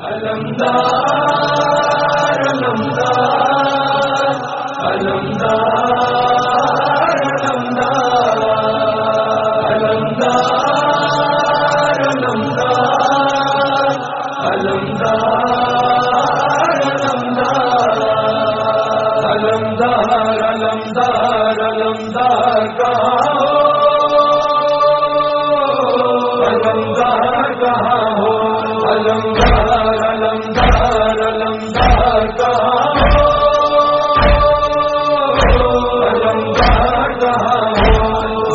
المدار المدار المدار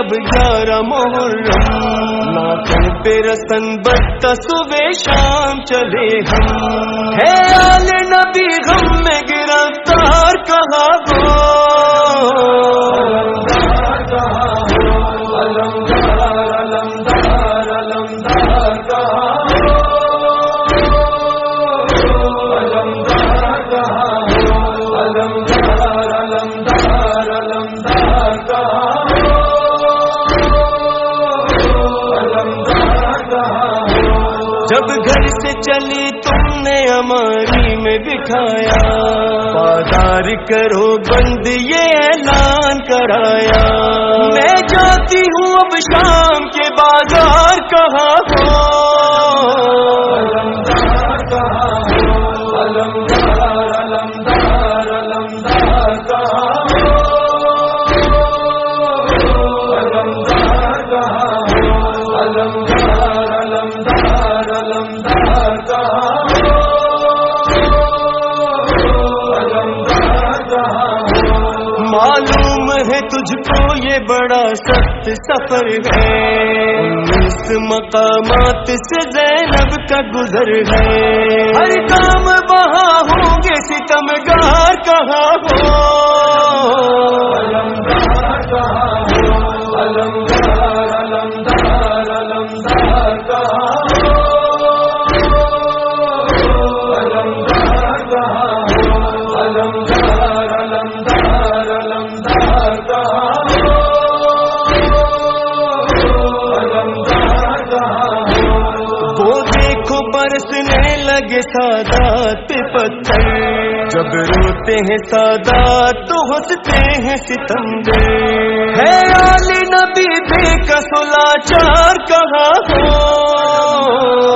اب گیارہ محرم ناخن پہ رسن بتا صبح شام چلے ہم۔ ہے آل نبی غم میں گرفتار کہاں ہو جب گھر سے چلی تم نے ہماری میں بٹھایا۔ بازار کرو بند، یہ اعلان کرایا۔ میں جاتی ہوں معلوم ہے تجھ کو یہ بڑا سخت سفر ہے۔ اس مقامات سے زینب کا گزر ہے۔ ہر کام وہاں ہوں گے ستمگار کہاں ہو؟ سادات پتھر۔ جب روتے ہیں سادات تو ہنستے ہیں ستمگر ہے آل نبی کا کسلا چار کہاں ہو؟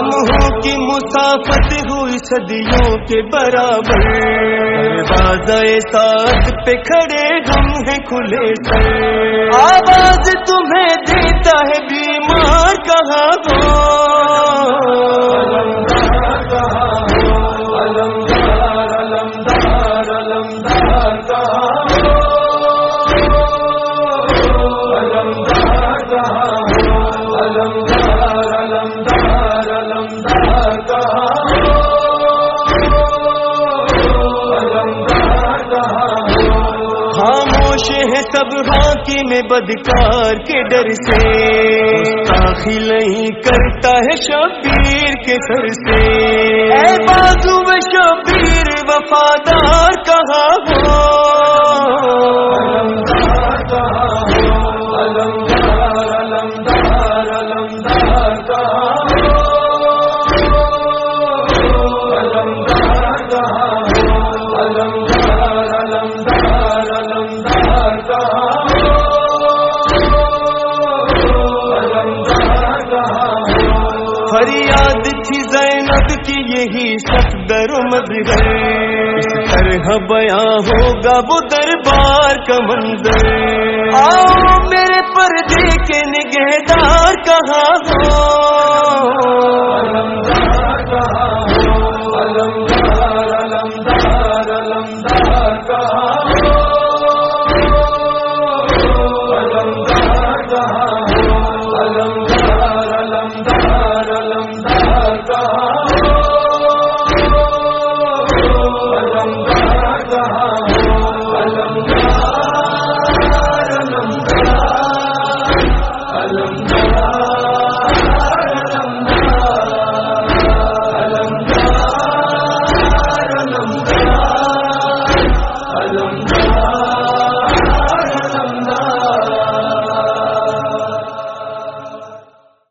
لمحوں کی مسافت ہوئی صدیوں کے برابر۔ بازائے ساتھ پہ کھڑے ہم ہیں کھلے سر۔ آواز تمہیں سب ہاکی میں بدکار کے ڈر سے داخل نہیں کرتا ہے شبیر کے سر سے اے بازو میں شبیر وفادار کہاں ہو فریاد تھی زینب کی ہی سفدر مظہر اس طرح بیاں ہوگا وہ دربار کا منظر۔ آؤ میرے پردے کے نگہدار کہاں علم